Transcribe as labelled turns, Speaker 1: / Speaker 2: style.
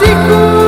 Speaker 1: cantico